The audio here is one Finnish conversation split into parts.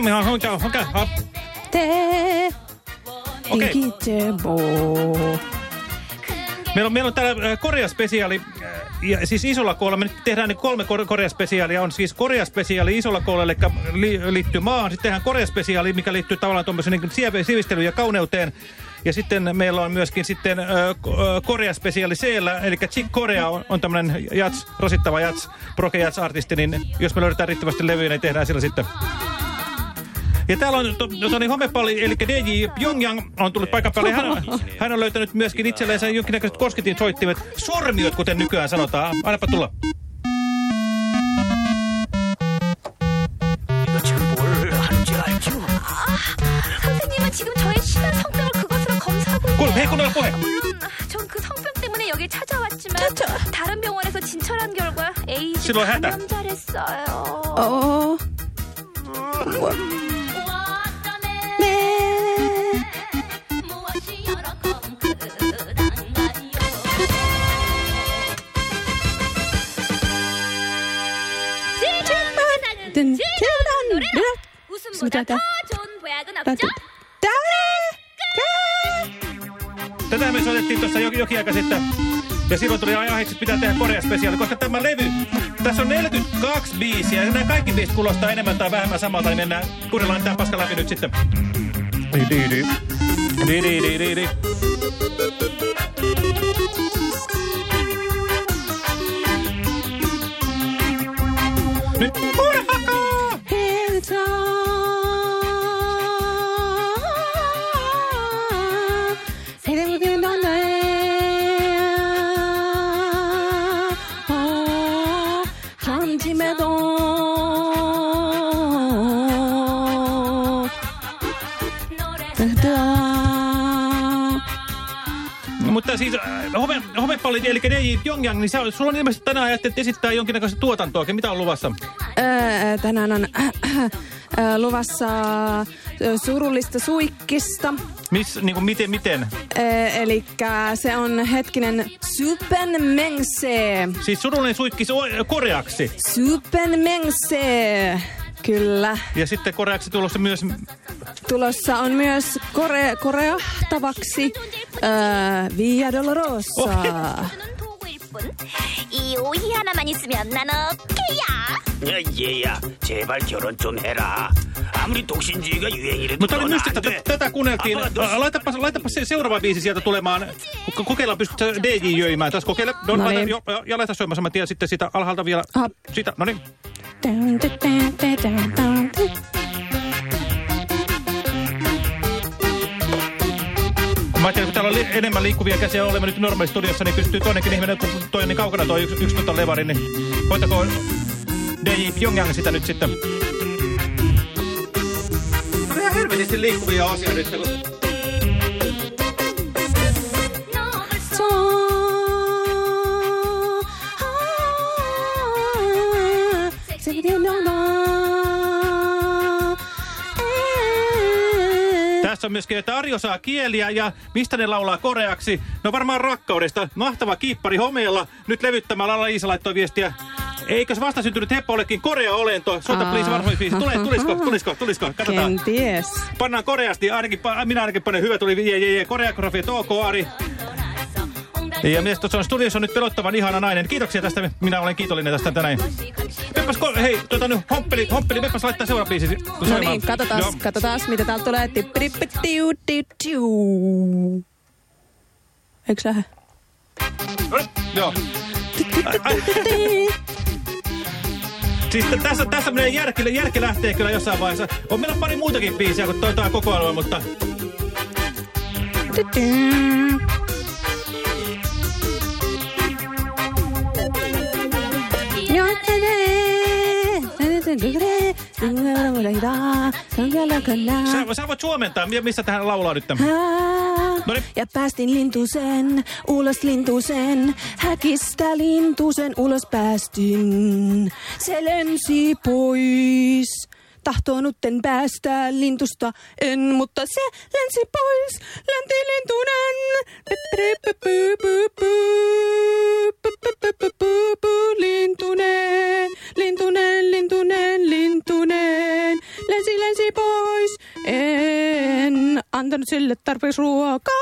Aiemmin on honka, honka, hop. Te Okei. digitebo. Meillä on, meillä on täällä äh, Korea-spesiaali, äh, ja siis isolla koolella, me nyt tehdään niin kolme kor Korea-spesiaalia, on siis Korea-spesiaali isolla koolella, eli li liittyy maahan, sitten tehdään Korea-spesiaali, mikä liittyy tavallaan tuommoisen niin sivistelyyn ja kauneuteen, ja sitten meillä on myöskin sitten äh, Korea-spesiaali c eli Chick Korea on, on tämmöinen jats, rasittava jats, proke jats artisti, niin jos me löydetään riittävästi levyjä, niin tehdään sillä sitten ja täällä on to, Toni Homepalli, eli DJ Pyongyang on tullut paikan päälle. Hän, on- hän on löytänyt myöskin itselleen jonkinnäköiset kosketin soittimet, sormiot, kuten nykyään sanotaan. Annapa tulla. 선생님은 지금 저의 심한 성병을 그것으로 검사하고 Kuule, 있네요. hei kuunnella puhe. 물론 전 그 성병 때문에 여기 찾아왔지만 다른 병원에서 진찰한 결과 에이즈. 감염자랬어요. 어. 네. 웃음보다 더 좋은 보약은 없죠? Tätä me soitettiin tuossa jokin, jokin aika sitten. Ja silloin tuli aiheeksi, että pitää tehdä Korea-spesiaali, koska tämä levy, tässä on 42 biisiä, ja nämä kaikki biisit kuulostaa enemmän tai vähemmän samalta, niin mennään, kuunnellaan tämä paska läpi nyt sitten. Di, di, di. Di, di, di, di, di. Nyt murhakaa! Homepalli, eli DJ Pyongyang, niin sä, sulla on ilmeisesti tänään ajattelet esittää jonkinnäköistä tuotantoa. Mitä on luvassa? Öö, tänään on öö, luvassa öö, surullista suikkista. Miss, niin kuin miten, miten? Eli se on hetkinen Supen Mengse. Siis surullinen suikki o- koreaksi. Supen Mengse. Kyllä. Ja sitten koreaksi tulossa myös... Tulossa on myös kore, koreahtavaksi öö, Via Dolorosa. 눈은 도구일 뿐. 이 오이 하나만 있으면 난 오케이야. 야, 얘야, 제발 결혼 좀 해라. 아무리 독신주의가 유행이라도 Mutta oli 넌 myös, 안 että 돼. tätä kuunneltiin. 아빠가 너 Ä, Laitapa, laitapa se seuraava biisi sieltä tulemaan. Ko- Kokeillaan, pystytkö DJ jöimään. Tässä kokeile. No, No laita, niin. jo, ja laita soimaan saman tien sitten sitä alhaalta vielä. Ah. Sitä, no niin. Mä ajattelin, kun täällä on enemmän liikkuvia käsiä olemme nyt normaalistudiossa, niin pystyy toinenkin ihminen, kun toi on niin kaukana toi yksi, yksi tota levari, niin hoitako DJ Pyongyang sitä nyt sitten? No ihan helvetisti liikkuvia osia nyt. kun- Tässä on myöskin, että Arjo saa kieliä ja mistä ne laulaa koreaksi? No varmaan rakkaudesta. Mahtava kiippari homeella. Nyt levyttämällä Alla Iisa laittoi viestiä. Eikös vastasyntynyt heppo olekin Korea-olento? Soita Aa. please varmoisbiisi. Tule, tulisko, tulisko, tulisko? Katsotaan. Kenties. Pannaan koreasti, ainakin, minä ainakin panen hyvä tuli, je, je, je, koreografia, OK, Ari. Ja mies tuossa on studiossa on nyt pelottavan ihana nainen. Kiitoksia tästä, minä olen kiitollinen tästä tänään. Peppas, hei, tota nyt, homppeli, homppeli, Peppas laittaa seuraava biisi. No niin, katsotaan, Joo. katsotaan mitä täältä tulee. Tippidippitiu, tiu. Eikö lähde? No niin, Joo. Siis tässä, tässä menee järki, järki lähtee kyllä jossain vaiheessa. On meillä pari muutakin biisiä kuin toi, toi kokoelma, mutta... Sä, sä voit suomentaa, mi- missä tähän laulaa nyt. Noniin. Ja päästin lintusen, ulos lintusen, häkistä lintusen ulos päästin. Se lensi pois. Tahtonutten päästä lintusta en, mutta se lensi pois. Länti lintunen. Lintunen, lintunen, lintunen, lintunen. lensi, lensi pois. En antanut sille tarpeeksi ruokaa.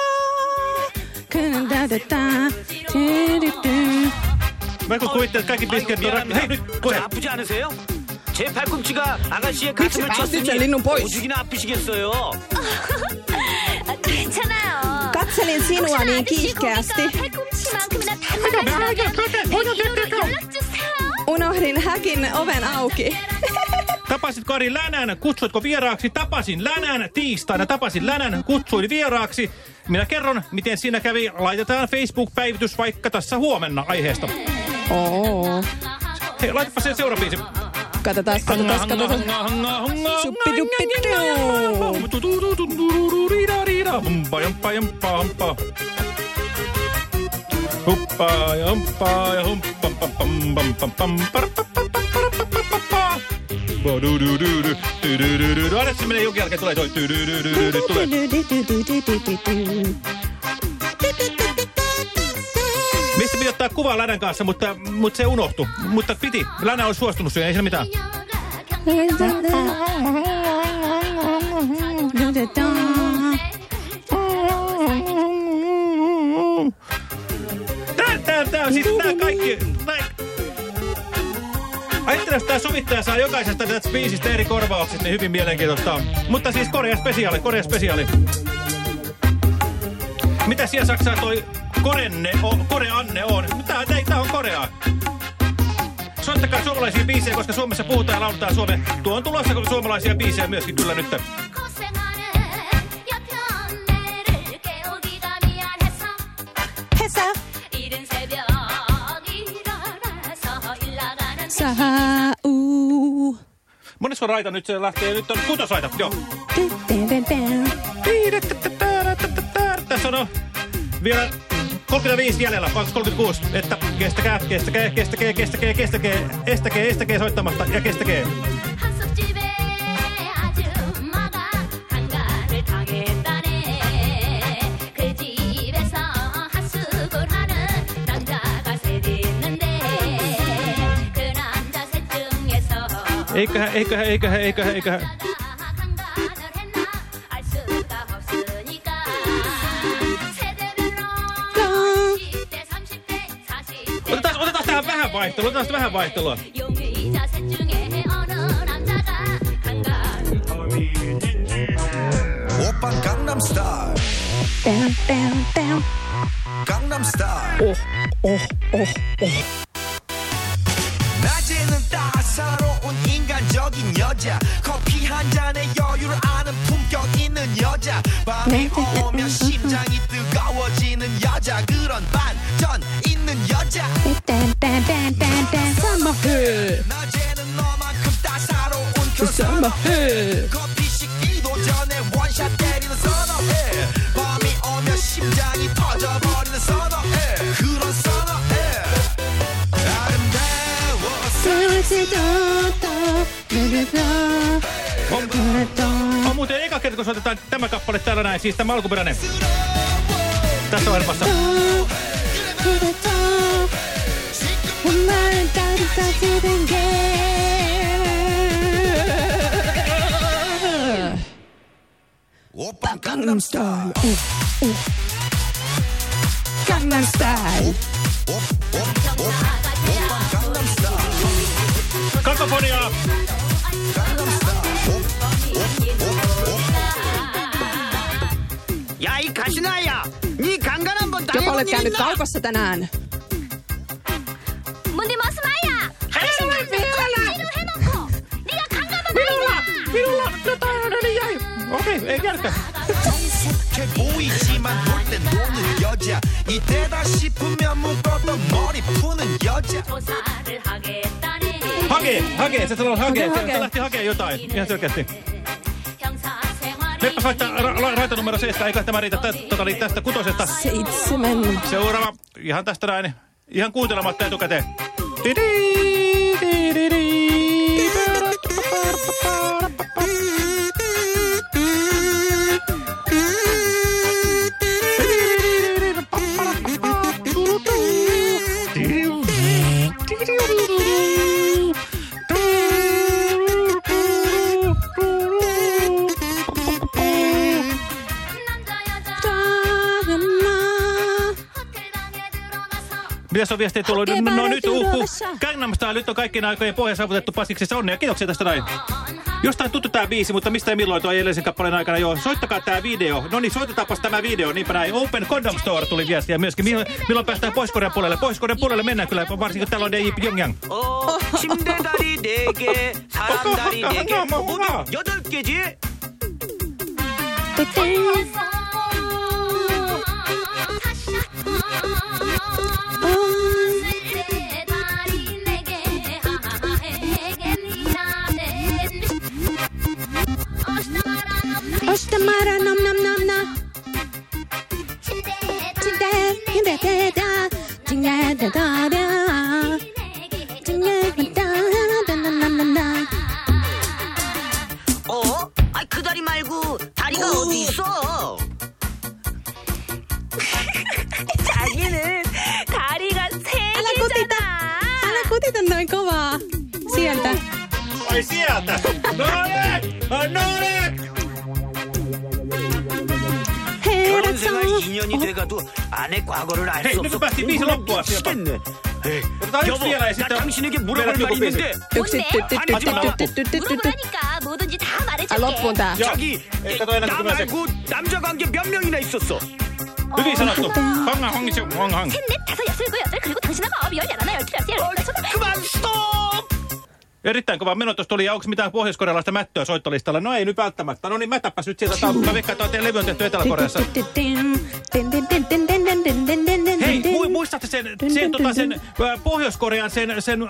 Mä kun kuvittelin, että kaikki biskeet on... Hei, nyt, 저 koe. 아프지 않으세요? 제 팔꿈치가 아가씨의 믹스 가슴을 맛있지, 쳤으니 린눈 보이스. 오죽이나 아프시겠어요. 아, 괜찮아요. Katselin sinua 혹시나 niin 아저씨 kiihkeästi. 고기가 팔꿈치만큼이나 단단하시다면 이리로 연락주세요. Unohdin häkin oven auki. Tapasit Kari Länän, kutsuitko vieraaksi? Tapasin Länän tiistaina, tapasin Länän, kutsuin vieraaksi. Minä kerron, miten siinä kävi. Laitetaan Facebook-päivitys vaikka tässä huomenna aiheesta. Oo. Hei, laitapa se seuraava biisi. Katsotaan, katsotaan, katsotaan. Suppi Huppa ja humppa ja humppa pam pam pam pam pam Anna se menee jokin jälkeen, tulee toi. Tulee. Piti ottaa kuvaa Länän kanssa, mutta, mutta se unohtui. Mutta piti. Länä on suostunut siihen, ei siinä mitään. Tää, tää, tää, siis tää kaikki... Ajattelen, tää sovittaja saa jokaisesta tästä biisistä eri korvaukset, niin hyvin mielenkiintoista on. Mutta siis Korea spesiaali, Korea spesiaali. Mitä siellä Saksaa toi Korenne on, Koreanne on. Tää, tää, tää on Korea. Soittakaa suomalaisia biisejä, koska Suomessa puhutaan ja laulutaan Suomen. Tuo on tulossa suomalaisia biisejä myöskin kyllä nyt. Monessa on raita nyt se lähtee? Nyt on kutosaita, joo. Tässä on vielä 35 jäljellä, 36, että kestäkää, kestäkää, kestäkää, kestäkää, kestäkää, estäkää, estäkää soittamasta ja kestäkää. Eiköhän, eiköhän, eiköhän, eiköhän, eiköhän. Vähän vaihtelua, otetaan vähän vaihtelua. 한가를 오빤 강남스타일 Down, down, down. 강남스타일 Oh, oh, oh, oh. 낮에는 따사로운 인간적인 여자 커피 한 잔에 여유를 아는 품격 있는 여자 밤이 오면 심장이 여자 그런 반전 있는 여자. Sama hö. 낮에는 너만큼 따사로운 그 hö. 커피 식기도 전에 원샷 때리는 선어해 밤이 오면 심장이 터져버리는 선어해 그런 선어해 아름다워 On muuten eka kerta, kun soitetaan tämä kappale täällä näin, siis tämä alkuperäinen. tässä ohjelmassa. Opa, Gangnam Style. Uh, uh. Gangnam Style. Kakofoniaa. Gangnam Style. olet käynyt kaupassa tänään? Minulla jotain yli jäi. Okei, ei kerta. 동숙해 보이지만 se sanoo hakemaan. se lähti hakemaan jotain ihan selkeästi me päästään raita numero 7, eikä tämä riitä tästä, tota, niin tästä kutosesta. Seitsemän. Seuraava, ihan tästä näin, ihan kuuntelematta etukäteen. Didi, didi, didi, Mitäs on viestiä tullut? Hakee No päälle nyt, uh, uh. Turovassa. Gangnam Style nyt on kaikkien aikojen pohja saavutettu pasiksessa. Onnea, kiitoksia tästä näin. Jostain tuttu tää biisi, mutta mistä ja milloin tuo edellisen kappaleen aikana joo. Soittakaa tää video. No niin, soitetaanpas tämä video. Niinpä näin. Open Condom Store tuli viestiä myöskin. Milloin, milloin päästään Pohjois-Korean puolelle? Pohjois-Korean puolelle mennään kyllä, varsinkin kun täällä on DJ Pyongyang. 어, 침대 다리 네개 사람 다리 네개 어머, 어머, 모두 어머. 여덟 개지 Ostamara nam nam nam na. Tinda, da, tinda, da da da. 2년이 돼가도 아내 과거를 알 수 없어. sieltä? 미치겠네. 여보, 나. 당신에게 물어볼 말이. 있는데. 물어보라니까 뭐든지 다 아, 말해줄게. 자기 나 말고 남자 관계 몇 명이나 있었어? Hyvin sanottu. Hanga, hangisi, hang, hang. 셋, 넷, 다섯, 여섯, 일곱, 여덟, 그리고 당신하고 아홉, 열, 열하나, 열둘, 열세, 열넷, 그만 스톱! Erittäin kova meno tuossa tuli. Ja onko mitään pohjois-korealaista mättöä soittolistalla? No ei nyt välttämättä. No niin, mätäpäs nyt sieltä. Mä veikkaan, että teidän levy on tehty Etelä-Koreassa. Hei, mu muistatte sen, sen, tota, sen Pohjois-Korean, sen, sen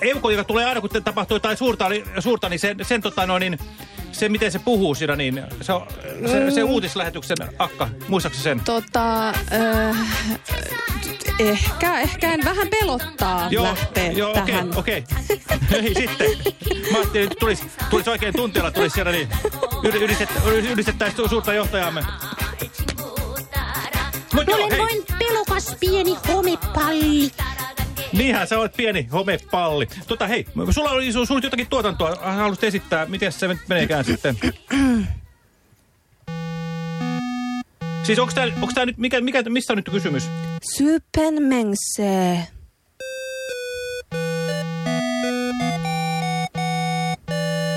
eukko, joka tulee aina, kun tapahtuu jotain suurta, suurta niin sen, sen, tota, no, niin, se, miten se puhuu siinä, niin se, se, se uutislähetyksen akka, muistaakseni sen? Tota, äh, ehkä, ehkä en vähän pelottaa lähteä joo, okei, tähän. okei. Ei sitten. Mä ajattelin, että tulisi, tulisi oikein tunteella, tulisi siellä niin ylistettäisiin su- suurta johtajaamme. Mut joo, Olen hei, vain pelokas pieni homepalli. niinhän sä olet pieni homepalli. Tota hei, sulla oli su- sulla jotakin tuotantoa, haluaisit esittää, miten se meneekään sitten? Siis onko tää, onks tää nyt, mikä, mikä, mistä on nyt kysymys? Sypenmengse.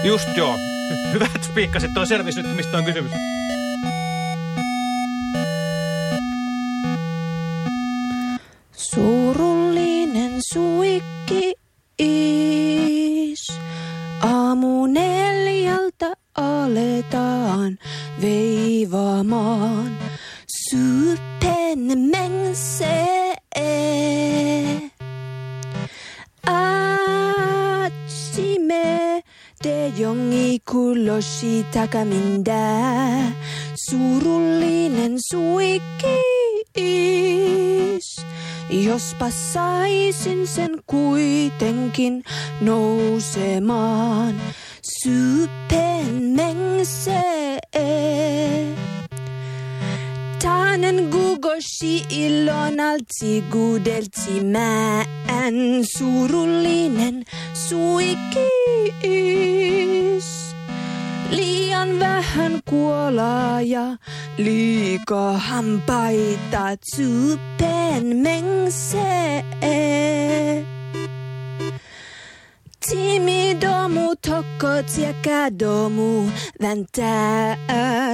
Just joo. Hy- Hyvä, että spiikkasit, on selvisi nyt, mistä on kysymys. Surullinen suikki is. Aamu neljältä aletaan veivaamaan. Syyten mensee. Atsime de jongi kuloshi takaminda. Surullinen suikki is. Jospa saisin sen kuitenkin nousemaan sypenmengse. Tanen gugoshi ilonalti gudelti mään surullinen suikis. Liian vähän kuolaa ja liikaa hampaita sypenmengse. Timidomu tokko tiekadomu väntää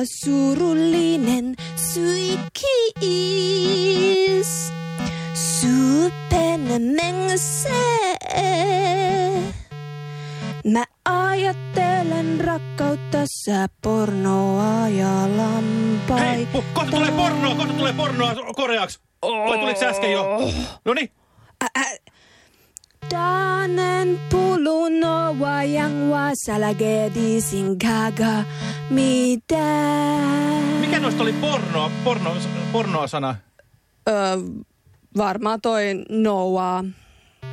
surullinen suikis. Sypenmengse. Mä ajattelen rakkautta, sä pornoa ja lampaita. Hei, pu- kohta tulee pornoa, kohta tulee pornoa koreaksi. Vai tuliko se äsken jo? No niin. Danen puluno wayang wasalagedi singaga mitä? Mikä noista oli pornoa, porno, pornoa sana? Öö, varmaan toi Noah.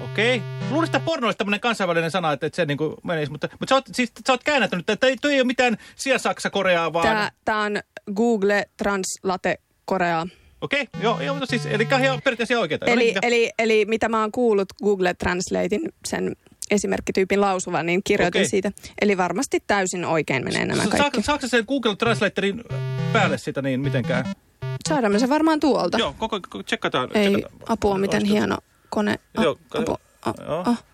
Okei. Luulisin, että porno olisi tämmöinen kansainvälinen sana, että, että se niin kuin menisi, mutta, mutta sä, oot, siis, sä oot käännättänyt, että ei, toi ei ole mitään Sia-Saksa-Koreaa, vaan... Tää, tää on Google Translate Korea. Okei, joo, joo, mutta siis, eli ihan periaatteessa ihan oikeeta. Eli, Oli- eli, eli mitä mä oon kuullut Google Translatein sen esimerkkityypin lausuvan, niin kirjoitin Okei. siitä. Eli varmasti täysin oikein menee nämä kaikki. Saako sen Google Translatorin päälle sitä niin mitenkään? Saadaan me se varmaan tuolta. Joo, koko, koko tsekkataan. Ei tsekkataan. apua, miten Olisiko- hieno kone. Oh, Joo, apu. Oh, joo. oh.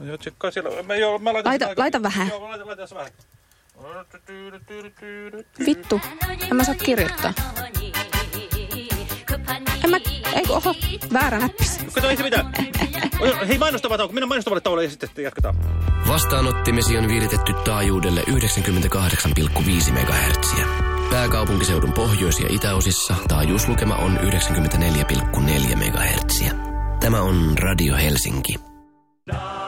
Joo, tsekkaa siellä. Mä, joo, mä laitan Laita- aika- laita vähän. Joo, laita, laita vähän. Vittu, en mä saa kirjoittaa. En mä, ei kun, oho, väärä näppis. Kato, ei se mitään. Hei, mainostava tauko. Mennään mainostavalle tauolle ja sitten jatketaan. Vastaanottimesi on viritetty taajuudelle 98,5 MHz. Pääkaupunkiseudun pohjois- ja itäosissa taajuuslukema on 94,4 MHz. Tämä on Radio Helsinki.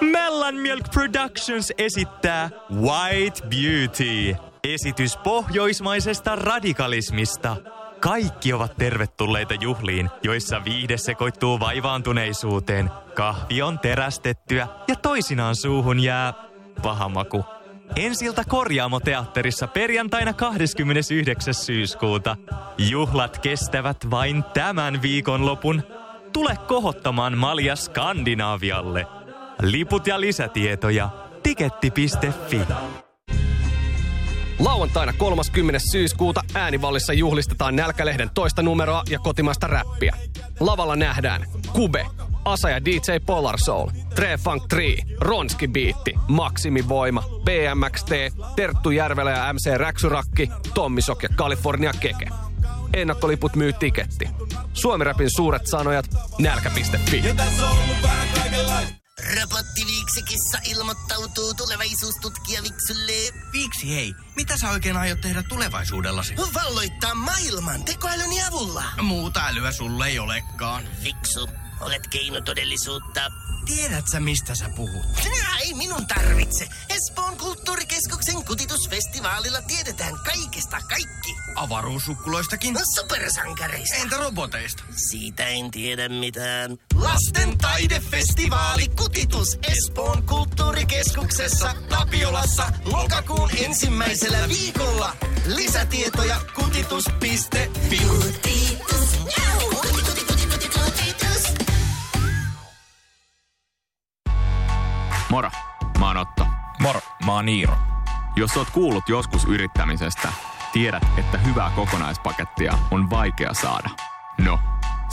Mellan Milk Productions esittää White Beauty. Esitys pohjoismaisesta radikalismista. Kaikki ovat tervetulleita juhliin, joissa viihde sekoittuu vaivaantuneisuuteen. Kahvi on terästettyä ja toisinaan suuhun jää paha maku. Ensiltä Korjaamo-teatterissa perjantaina 29. syyskuuta. Juhlat kestävät vain tämän viikonlopun. Tule kohottamaan malja Skandinaavialle. Liput ja lisätietoja tiketti.fi. Lauantaina 30. syyskuuta Äänivallissa juhlistetaan Nälkälehden toista numeroa ja kotimaista räppiä. Lavalla nähdään Kube, Asa ja DJ Polar Soul, Tre Funk 3, Ronski Beatti, Maksimivoima, BMXT, Terttu Järvelä ja MC Räksyrakki, Tommi Sok ja California Keke. Ennakkoliput myy tiketti. Suomi-räpin suuret sanojat, nälkä.fi. Robottiviiksikissa ilmoittautuu tulevaisuustutkija Viksulle. Viksi hei, mitä sä oikein aiot tehdä tulevaisuudellasi? Valloittaa maailman tekoälyni avulla. Muuta älyä sulle ei olekaan. Viksu, olet keinotodellisuutta. Tiedät sä mistä sä puhut? Nää, ei minun tarvitse. Espoon kulttuurikeskuksen kutitusfestivaalilla tiedetään kaikesta kaikki. Avaruussukkuloistakin? No supersankareista. Entä roboteista? Siitä en tiedä mitään. Lasten taidefestivaali Kutitus Espoon kulttuurikeskuksessa Tapiolassa lokakuun ensimmäisellä viikolla. Lisätietoja kutitus.fi. Kutitus. Moro, mä oon Otto. Moro, mä oon Iiro. Jos oot kuullut joskus yrittämisestä, tiedät, että hyvää kokonaispakettia on vaikea saada. No,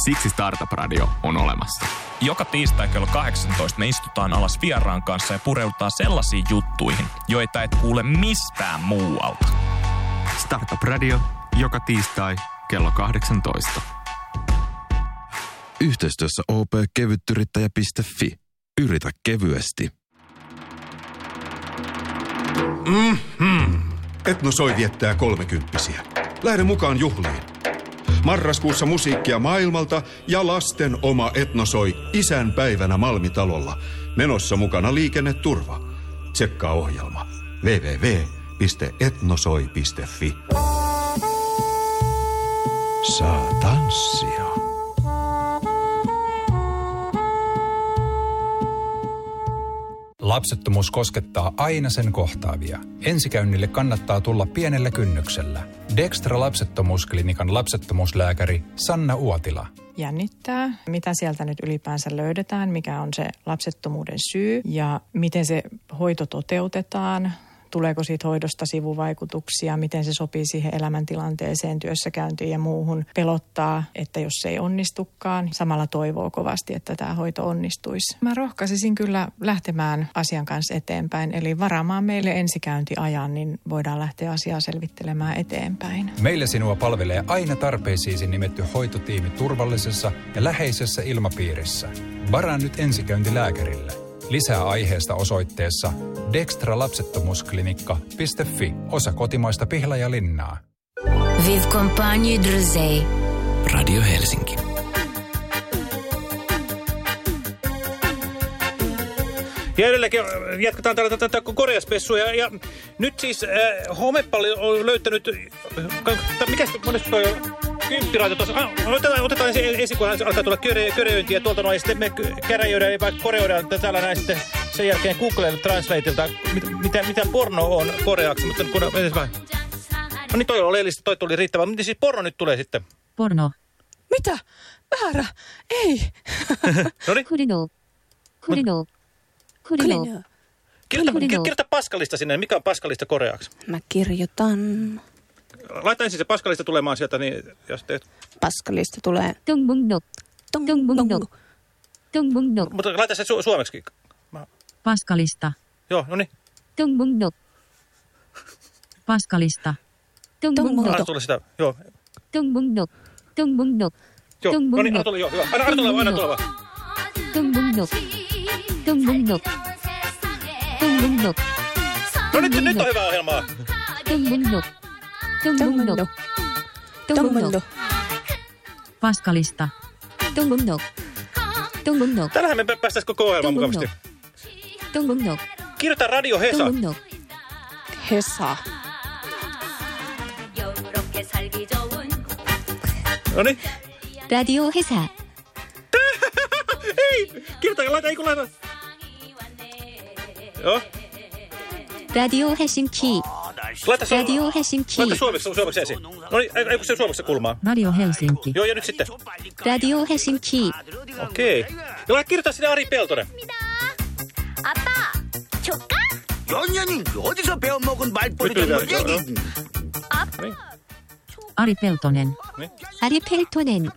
siksi Startup Radio on olemassa. Joka tiistai kello 18 me istutaan alas vieraan kanssa ja pureudutaan sellaisiin juttuihin, joita et kuule mistään muualta. Startup Radio, joka tiistai kello 18. Yhteistyössä opkevyttyrittäjä.fi. Yritä kevyesti. Mm-hmm. Etnosoi viettää kolmekymppisiä. Lähde mukaan juhliin. Marraskuussa musiikkia maailmalta ja lasten oma Etnosoi isän päivänä Malmitalolla. Menossa mukana liikenneturva. Tsekkaa ohjelma www.etnosoi.fi. Saa tanssia. Lapsettomuus koskettaa aina sen kohtaavia. Ensikäynnille kannattaa tulla pienellä kynnyksellä. Dextra lapsettomuusklinikan lapsettomuuslääkäri Sanna Uotila. jännittää, mitä sieltä nyt ylipäänsä löydetään, mikä on se lapsettomuuden syy ja miten se hoito toteutetaan, tuleeko siitä hoidosta sivuvaikutuksia, miten se sopii siihen elämäntilanteeseen, työssäkäyntiin ja muuhun. Pelottaa, että jos se ei onnistukaan, samalla toivoo kovasti, että tämä hoito onnistuisi. Mä rohkaisisin kyllä lähtemään asian kanssa eteenpäin, eli varaamaan meille ensikäyntiajan, niin voidaan lähteä asiaa selvittelemään eteenpäin. Meillä sinua palvelee aina tarpeisiisi nimetty hoitotiimi turvallisessa ja läheisessä ilmapiirissä. Varaa nyt ensikäynti lääkärille. Lisää aiheesta osoitteessa dextralapsettomuusklinikka.fi, osa kotimaista pihlajalinnaa. Viv Compagnie. Radio Helsinki. Ja edelleenkin äh, jatketaan täällä tätä koreaspessua. Ja, ja nyt siis äh, homepalli on löytänyt... Äh, mikä monesti toi on? Kymppiraita tuossa. Ah, otetaan, otetaan ensin, ensin, kun alkaa tulla köre, köröintiä tuolta noin, ja sitten me käräjöidään, ja vaikka koreoidaan täällä näin sitten sen jälkeen Google Translateilta, mit, mitä, mitä porno on koreaksi, mutta kun edes vähän. No niin, toi on oleellista, toi tuli riittävä. Miten siis porno nyt tulee sitten? Porno. Mitä? Väärä. Ei. no niin. Kurino. Kurino. Kyllä, Kirjoita, kirjoita paskalista sinne. Mikä on paskalista koreaksi? Mä kirjoitan. Laita ensin se paskalista tulemaan sieltä, niin jos teet... Paskalista tulee. Mutta laita se su suomeksi. Mä... Paskalista. Joo, no niin. Paskalista. Anna tulla sitä, joo. Joo, no niin, anna tulla, joo, hyvä. Anna, anna tulla, anna tulla vaan. Tummungnut. Tummungnut. No nyt, nyt on hyvä ohjelmaa. Tummungnut. Tummungnut. Tummungnut. Paskalista. Tummungnut. Tummungnut. Tällähän me päästäis koko ohjelman mukavasti. Tummungnut. Kirjoita Radio Hesa. Tummungnut. Hesa. No niin. Radio Hesa. Ei, kirjoita, laita, ei kun laita. Joo. Radio Helsinki. Laita su Radio Helsinki. Laita suomeksi, suomeksi esiin. No niin, ei se suomeksi kulmaa. Radio Helsinki. Joo, ja nyt sitten. Radio Helsinki. Okei. No, okay. Ja laita kirjoittaa sinne Ari Peltonen. Mitä? Appa, chokka? 연년이 어디서 배워먹은 말버릇을 얘기. 아빠. Ari Peltonen. Niin. Ari Peltonen.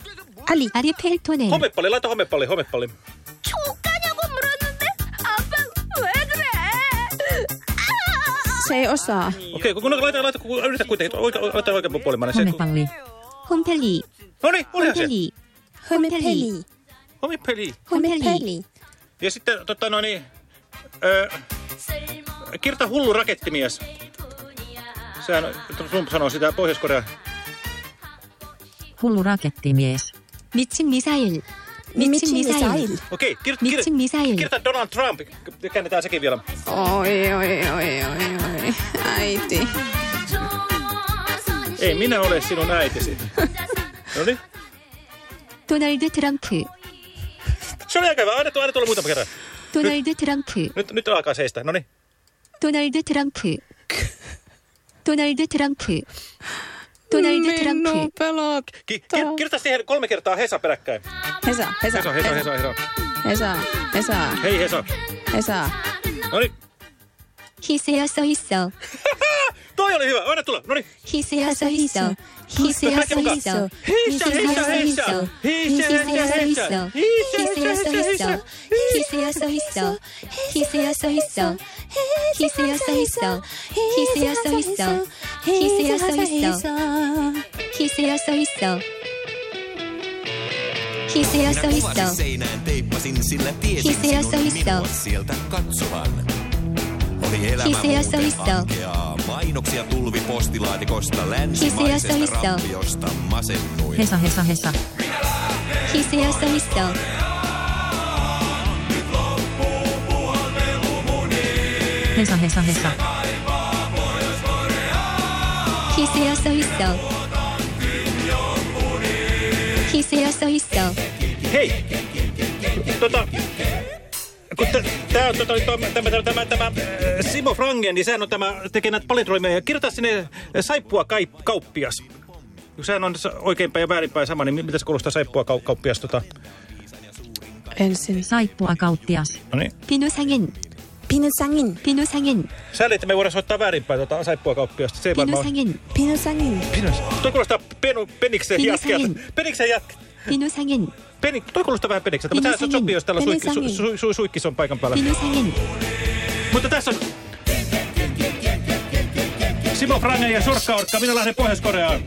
Ali. Ari Peltonen. Homepalli, laita homepalli, homepalli. Chokka! se ei osaa. Okei, okay, kun laita, laita, kun yritä kuitenkin, oika, laita oikein puolimainen. Homepalli. Homepeli. No niin, oli se. Homepeli. Homepeli. Homepeli. Ja sitten, tota no niin, äh, kirta hullu rakettimies. Sehän, Trump sanoo sitä pohjois -Korea. Hullu rakettimies. Mitsin misäil. Mitsin misail. Okei, kir- Mitsin misail. Kirjoita Donald Trump. Käännetään sekin vielä. Oi, oi, oi, oi, oi. Äiti. Ei minä ole sinun äitisi. no niin. Donald Trump. Se oli aika hyvä. Aina, aina tuolla muutama kerran. Donald nyt, Trump. Nyt, nyt alkaa seistä. No niin. Donald Trump. Donald Trump. Donald Minun Trump. pelottaa. Ki- kirjoita siihen kolme kertaa Hesa peräkkäin. Hesa, Hesa, Hesa, Hesa, Hesa. Hesa, Hesa. Hesa. Hei Hesa. Hesa. Oli. niin. Hisse, jossa. Toi oli hyvä, anna tulla, no niin. Hissi, hassa, hisso. Hissi, hassa, hisso. Hissä, hissä, hisso. Hissi, hassa, hisso. Hissi, hassa, hisso. Hissi, hassa, hisso. Hissi, hassa, hisso. Hissi, hassa, hisso. Hissi, hassa, hisso. Hissi, hassa, hisso. Hissi, hassa, hisso. Hissi, hassa, hisso. Hissi, hassa, hisso. Hissi, hassa, hisso. Hissi, hassa, hisso. sieltä katsovan oli elämä Kisseessä Mainoksia tulvi postilaatikosta, länsimaisesta rappiosta masennuin. Hesa, hesa, hesa. Kisseessä missään. Hesa, hesa, hesa. Kisseessä missään. Kisseessä missään. Hei! Tota, kun tämä on tota, tämä, tämä, tämä, tämä äh, Simo Frangen, niin sehän on tämä, tekee näitä palindroimeja. Kirjoita sinne äh, saippua kai- kauppias. Kun Sehän on s- oikeinpäin ja väärinpäin sama, niin mitä se kuulostaa saippua kau- kauppias? Tota? Ensin. Saippua kauppias. No niin. 비누상인 비누상인 비누상인 Sääli, että me voidaan soittaa väärinpäin tota saippua kauppiasta. Se ei varmaan... 비누상인 비누상인 Pinus. Toi kuulostaa penu, peniksen Pinusangin. jatkeelta. Peniksen jatke. Pinusangin. Peni, toi kuulostaa vähän pedekseltä, mutta on sopii, jos täällä suikki, su, su, su, suikkis on paikan päällä. Pinusangin. Mutta tässä on... Simo Frange ja Surkka Orkka, minä lähden Pohjois-Koreaan.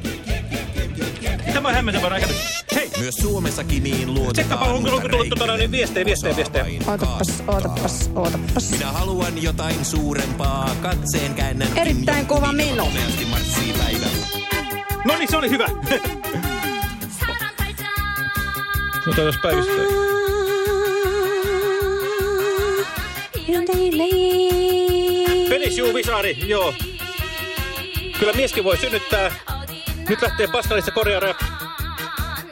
Tämä on hämmentävä räkätys. Hei! Myös Suomessakin niin luotetaan. Tsekkaapa, onko, tullut tota, niin viestejä, viestejä, viestejä. Ootappas, ootappas, ootappas. Minä haluan jotain suurempaa, katseen käännän. Erittäin kova meno. No niin, se oli hyvä. Mutta jos päivistä. Penis juu visaari, joo. Kyllä mieskin voi synnyttää. Nyt lähtee Paskalissa Korea Rap.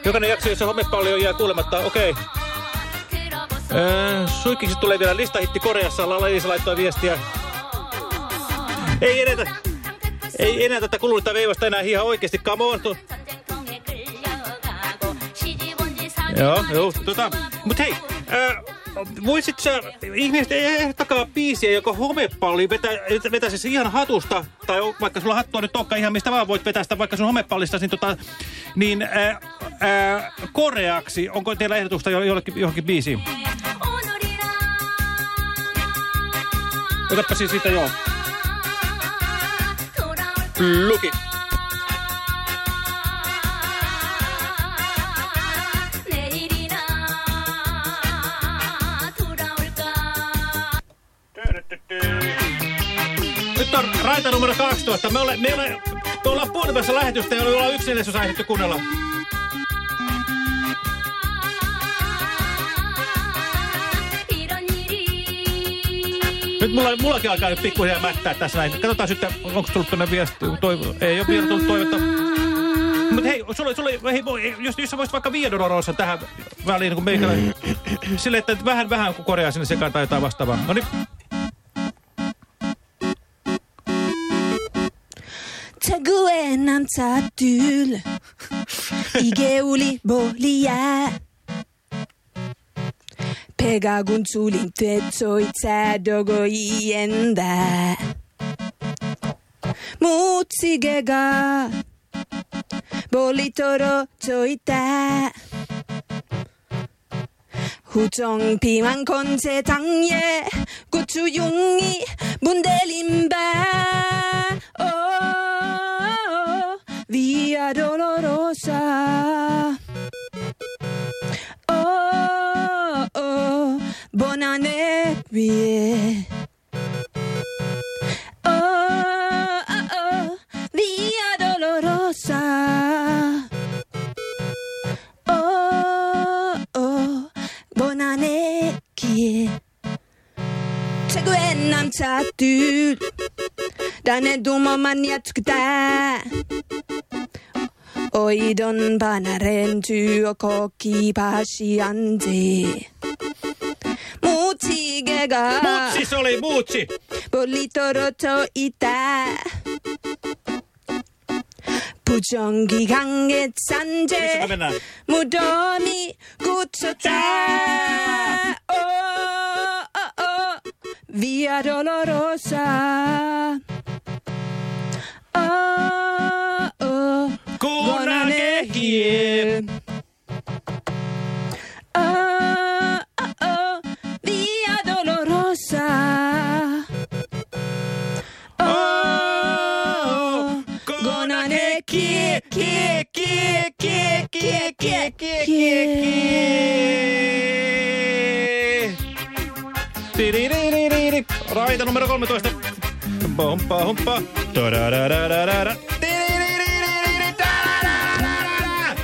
Jokainen jakso, jossa homepalli on jää kuulematta. Okei. Okay. Öö, suikkiksi tulee vielä listahitti Koreassa. Lala Elisa laittoi viestiä. Ei enää, ei enää tätä kulullista veivasta enää ihan oikeasti. Come on. Joo, joo, tota, mut hei, ää, voisit sä, ihmiset ehtakaa biisiä, joka homepalli vetä, vetäisi ihan hatusta, tai vaikka sulla hattua nyt olekaan ihan mistä vaan voit vetää sitä vaikka sun homepallista, niin, tota, niin ää, ää, koreaksi, onko teillä ehdotusta jo- jollekin, johonkin biisiin? Otapa siis siitä joo. Luki. Raita numero 12. Me, ole, me, ole, me ollaan puolipäivässä lähetystä ja ollaan yksi neljäsosa ehditty kuunnella. Nyt mulla, mullakin alkaa nyt pikkuhiljaa mättää tässä näin. Katsotaan sitten, onko tullut tuonne viesti. Toivo, ei ole vielä tullut toivetta. Mutta hei, sulle, sulle, hei, jos, jos sä voisit vaikka Viedororossa tähän väliin, niin kun meikäläinen. Silleen, että vähän, vähän kun korjaa sinne sekaan tai jotain vastaavaa. No niin. 최고의 남자들 이게 우리 몰이야. 배가 군출인 되초이 차도고 이엔다. 무지개가 멀리 떨어져 있다. 후정 비만 건재당에 고추 용이 문대림바. 오 Via Dolorosa. Oh, oh, buona nebbie. Oh, oh, oh, Via Dolorosa. Oh, oh, buona nebbie. Czego nam catyl? Dane dumą maniaczkę da. Oidon banaren työkokki pasianti. Muutsi gega. Muutsi se oli, muutsi. Politoroto itä. 부정기 강계 산재 무덤이 굳혔다 오오오 비아돌로로사 numero 13. Pompa, humpa. Tadadadadadada. Tiriririririri. Tadadadadada.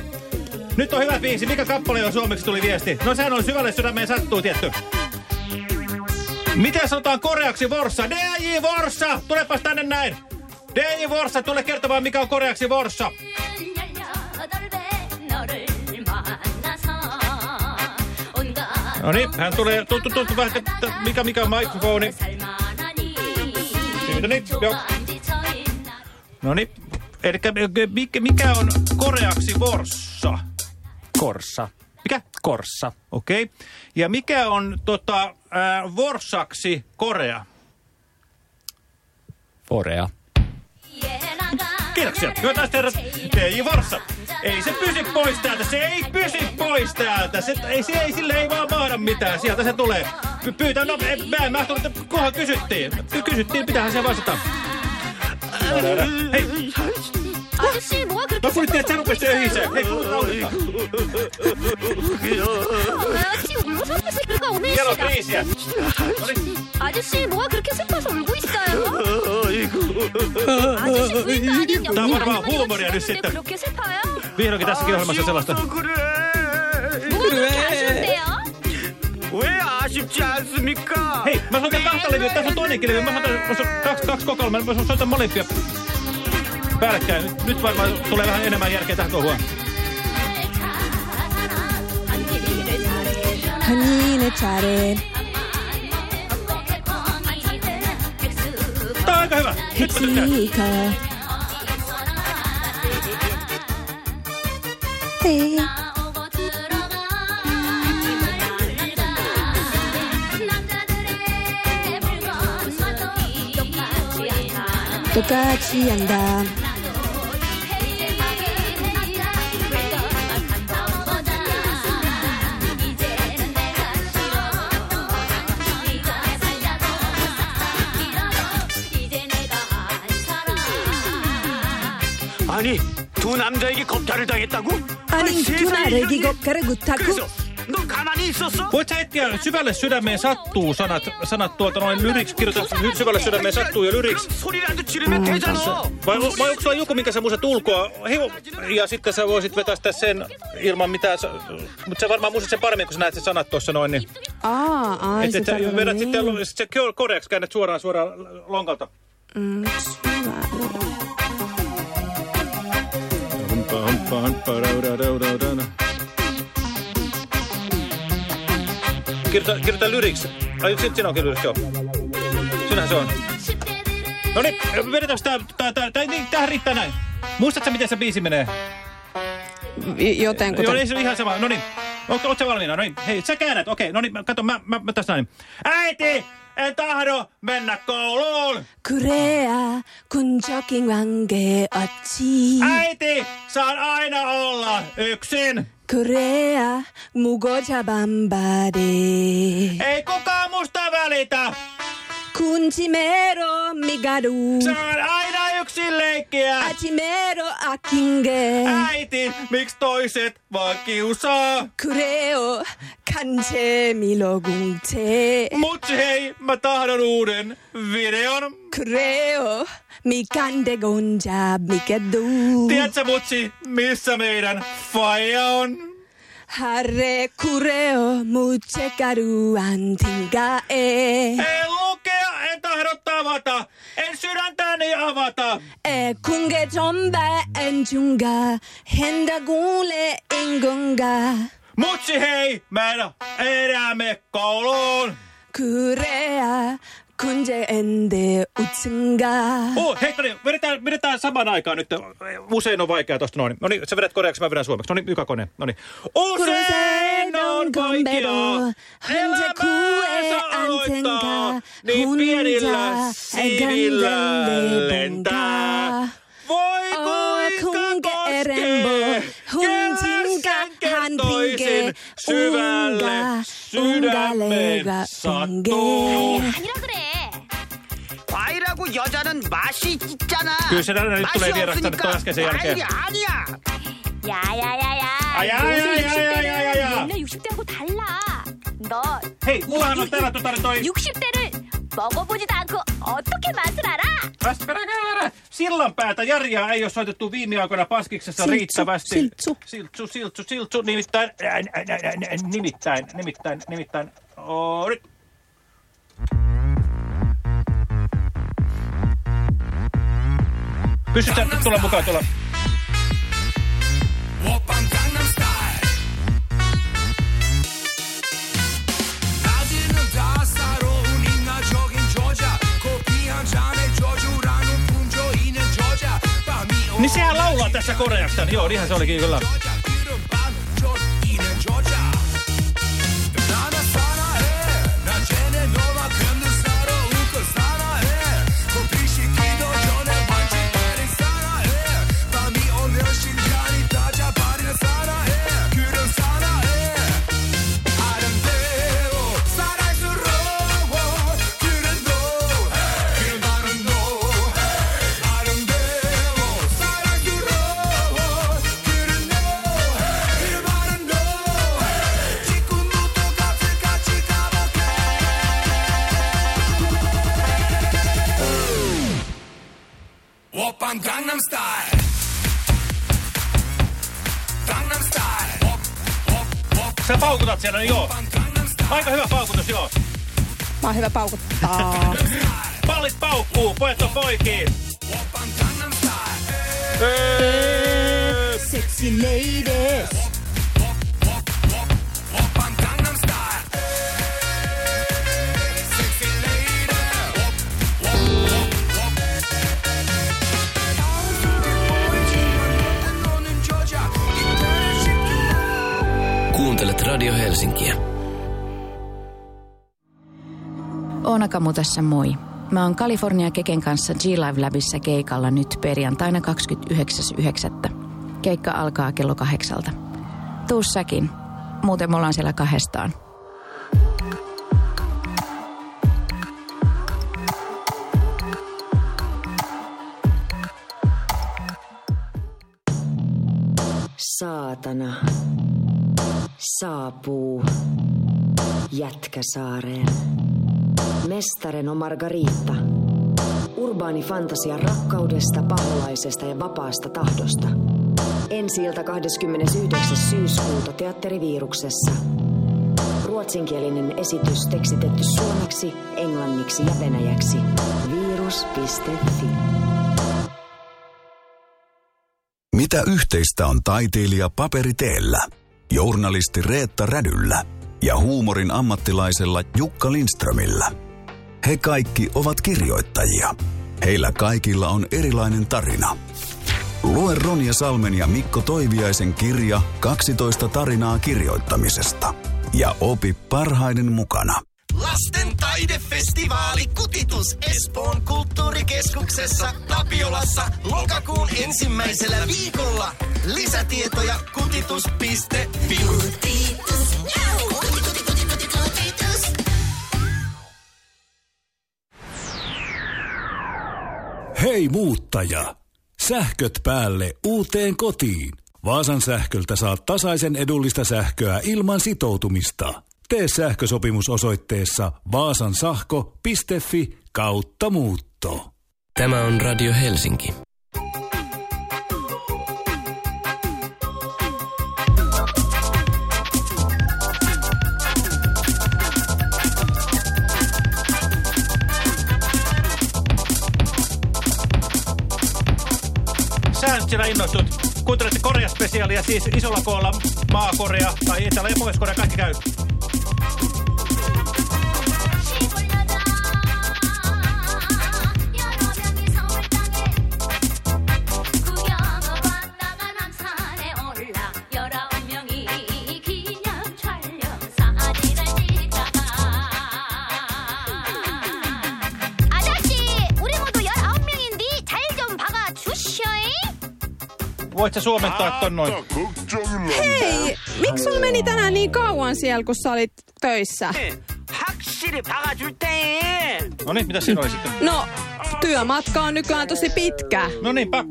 Nyt on hyvä biisi. Mikä kappale on suomeksi tuli viesti? No sehän on syvälle sydämeen sattuu, tietty. Miten sanotaan koreaksi vorsa? DJ Vorsa! Tulepas tänne näin! DJ Vorsa, tule kertomaan mikä on koreaksi vorsa. No niin, hän tulee, tuttu, tuttu vähän, mikä, mikä on mikrofoni. Siitä niin, joo. No niin, eli mikä, mikä on koreaksi vorsa? Korsa. Mikä? Korsa. Okei. Okay. Ja mikä on tota, äh, vorsaksi korea? Forea. Kiitoksia. Hyvät naiset herrat, TJ Varsa. Ei se pysy pois täältä, se ei pysy pois täältä. Se, ei, se ei, sille ei vaan vaada mitään, sieltä se tulee. Pyytää, no ei, mä en mahtunut, kohan kysyttiin. Kysyttiin, pitäähän se vastata. Hei. Ajaksi mua kyllä... No kuulitte, että sä rupesit öhiseen. Hei, 저씨 울면서 그가 오늘 Siellä on kriisiä. 아저씨 뭐가 그렇게 슬퍼서 울고 있어요? 아저씨 부인도 아닌 Tää on varmaan huumoria nyt 근데 sitten. 그렇게 슬퍼요? Vihdoinkin tässäkin ohjelmassa sellaista. 뭐가 그렇게 아쉬운데요? 왜 아쉽지 않습니까? Hei, mä soitan kahta levyä. Tässä on toinenkin levy. Mä soitan mä soitan kaksi, kaksi kokoelmaa. Mä soitan molempia päällekkäin. Nyt- Nyt varmaan tulee vähän enemmän järkeä tähän touhuun. communitare. Dai, dai, dai. 똑같이 한다. 아니 두 남자에게 겁탈을 당했다고? 아니, 두 세상에 나를 이런 겁탈을 못하고? 그래서 너 가만히 있었어? Voit sä etsiä syvälle sydämeen sattuu sanat, sanat tuolta noin lyriksi, kirjoita syvälle sydämeen sattuu ja lyriksi. 소리라도 지르면 되잖아. Vai, vai onko sulla joku, minkä sä muistat ulkoa? Hei, ja sitten sä voisit vetää sitä sen ilman mitään, mutta sä varmaan muistat sen paremmin, kun sä näet sen sanat tuossa noin. Niin. Aa, ai Et, se et, sä tarkoittaa vedät niin. sitten sit se koreaksi käännät suoraan suoraan lonkalta. Mm, syvälle. Humppa, humppa, humppa, rauda, rauda, rauda. Kirjoita, kirjoita lyriksi. Ai, sit siinä onkin lyriksi, joo. Siinähän se on. No niin, vedetäänkö tää, tää, tää, tää, niin, tämähän riittää näin. Muistatko, miten se biisi menee? Joten Joo, kuten... ei se ihan sama. No niin, ootko valmiina? No niin, hei, sä käännät. Okei, no niin, kato, mä, mä, mä tässä näin. Äiti, en tahdo mennä kouluun. Kyreä, kun jokin vankee otsi. Äiti, saan aina olla yksin. Korea mugoja bambade. Ei kukaan musta välitä. Kuntimero migadu. Se on aina yksin leikkiä. Atimero akinge. Äiti, miksi toiset vaan kiusaa? Kureo kanse milogunte. Mut hei, mä tahdon uuden videon. Kureo mikande gunja mikadu. Tiedätkö mutsi, missä meidän faija on? Harrekureo mutsekaruan tinkae. Ei lukea, en tahdo tavata, en sydäntäni avata. E kunge jombe en junga, henda kuule ingunga. Mutsi hei, mennä eräämme kouluun. kurea. Kun se ende utsinga. Oh, hei, no niin, vedetään, vedetään samaan aikaan nyt. Usein on vaikea tosta noin. No niin, sä vedät koreaksi, mä vedän suomeksi. No niin, yka kone. No niin. Usein on vaikea. Elämä antenka, niin pienillä siivillä lentää. Voi kuinka koskee, kylsän unga syvälle sydämeen sattuu. Niin, 아니라 그래. 과일하고 여자는 맛이 있잖아. Kyllä se nyt 맛이 tulee vierasta nyt 없으니까 tuon äskeisen jälkeen. 과일이 아니야. 야야야야. 아야, 요새 야, 야, 야, 야, 야, 야. 60대는 옛날 60대하고 달라. 너 Hei, mullahan on täällä tota toi... 60대를 먹어보지도 않고 어떻게 맛을 알아? Sillanpäätä Jarjaa ei ole soitettu viime aikoina Paskiksessa Siltsu, riittävästi. siltsu. Siltsu, siltsu, siltsu. Nimittäin, ä, ä, ä, ä, nimittäin, nimittäin, nimittäin. Oh, nyt. Pystytkö tulla mukaan tuolla? Niin sehän laulaa tässä Koreasta. Joo, ihan se olikin kyllä. Paukutat siellä, niin joo. Aika hyvä paukutus, joo. Mä oon hyvä paukuttaa. Pallit paukkuu, pojat on poikiin. Sexy ladies. Radio Helsinkiä. Oonakamu tässä moi. Mä oon California Keken kanssa G-Live Labissa keikalla nyt perjantaina 29.9. Keikka alkaa kello kahdeksalta. Tuu säkin. Muuten me ollaan siellä kahdestaan. Saatana saapuu Jätkäsaareen. Mestaren on Margarita. Urbaani fantasia rakkaudesta, paholaisesta ja vapaasta tahdosta. Ensi ilta 29. syyskuuta teatteriviiruksessa. Ruotsinkielinen esitys tekstitetty suomeksi, englanniksi ja venäjäksi. Virus.fi. Mitä yhteistä on taiteilija Paperi Teellä, journalisti Reetta Rädyllä ja huumorin ammattilaisella Jukka Lindströmillä? He kaikki ovat kirjoittajia. Heillä kaikilla on erilainen tarina. Lue Ronja Salmen ja Mikko Toiviaisen kirja 12 tarinaa kirjoittamisesta ja opi parhaiden mukana. Lasten taidefestivaali Kutitus Espoon kulttuurikeskuksessa Tapiolassa lokakuun ensimmäisellä viikolla. Lisätietoja kutitus.fi. Kutitus, kutitus. Hei muuttaja! Sähköt päälle uuteen kotiin. Vaasan sähköltä saat tasaisen edullista sähköä ilman sitoutumista. Tee sähkösopimus osoitteessa vaasansahko.fi kautta muutto. Tämä on Radio Helsinki. Sä innostut. Kuuntelette Korea-spesiaalia, siis isolla koolla Maa-Korea tai Etelä- ja Pohjois-Korea, kaikki käy. Voit sä suomentaa ton noin? Hei, miksi sulla meni tänään niin kauan siellä, kun sä olit töissä? No niin, mitä sinä sitten? No, työmatka on nykyään tosi pitkä. No niinpä.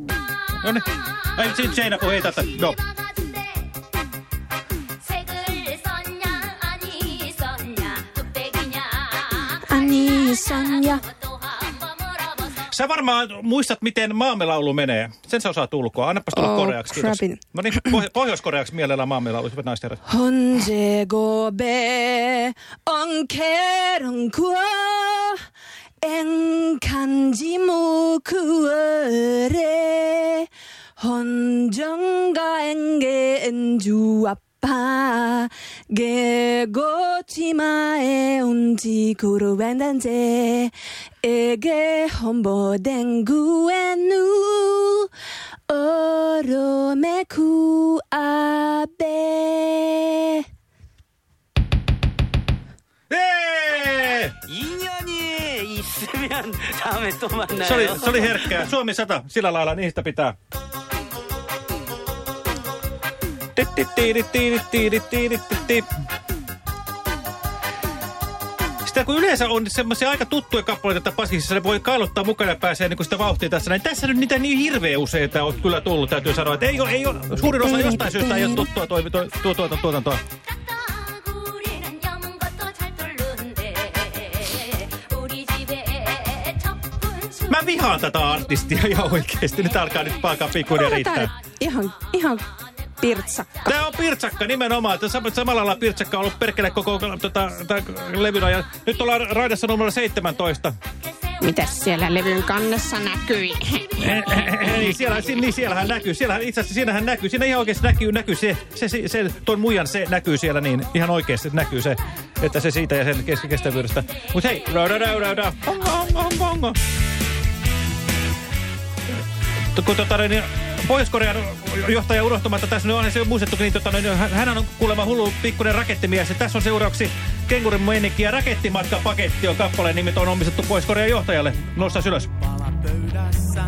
No niin. Ei, siinä seinä kun heitä, No. Ani, Sonja. Sä varmaan muistat, miten maamelaulu menee. Sen sä osaat ulkoa. Annapas tulla oh, koreaksi, kiitos. No niin, poh pohjoiskoreaksi mielellä maamelaulu. Hyvät naiset herrat. Honse go be on keron kuo en kanji mukuere honjonga enge en juap 지 무쿠어레 헌정가 앵겐주 아빠 게고치마에 운지 구루웬단제 에게 험보댕 구에누 오로메 구아베 Hei! 인연이 있으면 다음에 또 만나요. Se oli, se oli herkkää. Suomi 100, sillä lailla niistä pitää. Sitä kun yleensä on semmoisia aika tuttuja kappaleita, että paskissa se voi kailottaa mukana ja pääsee niin sitä vauhtia tässä. Näin. Tässä nyt niitä niin hirveä useita on kyllä tullut, täytyy sanoa. Että ei ole, ei ole, suurin osa jostain syystä ei ole tuttua tuo, tuo, tuo, tuo, tuotantoa. Mä vihaan tätä artistia ihan oikeesti. Nyt alkaa nyt palkaa pikkuinen riittää. tää Ihan, ihan pirtsakka. Tää on pirtsakka nimenomaan. sam- Samalla lailla pirtsakka on ollut perkele koko tota, levyn ajan. Nyt ollaan raidassa numero 17. Mitäs siellä levyn kannessa näkyi? Ei, siellä, si- niin siellähän näkyy. Siellähän, itse asiassa siinähän näkyy. Siinä ihan oikeasti näkyy, näkyy se, se, se, se ton muijan se näkyy siellä niin. Ihan oikeasti näkyy se, että se siitä ja sen kes kestävyydestä. Mut hei, rauda, rauda, rauda. Bongo, bongo, bongo. Kun tota, niin, Pohjois-Korean johtaja unohtamatta tässä, no onhan se jo muistettukin, niin tota, no, hän- on kuulemma hullu pikkuinen rakettimies. Ja tässä on seuraavaksi Kengurin meininki ja rakettimatkapaketti on kappaleen nimet on omistettu Pohjois-Korean johtajalle. Nosta ylös. pöydässä.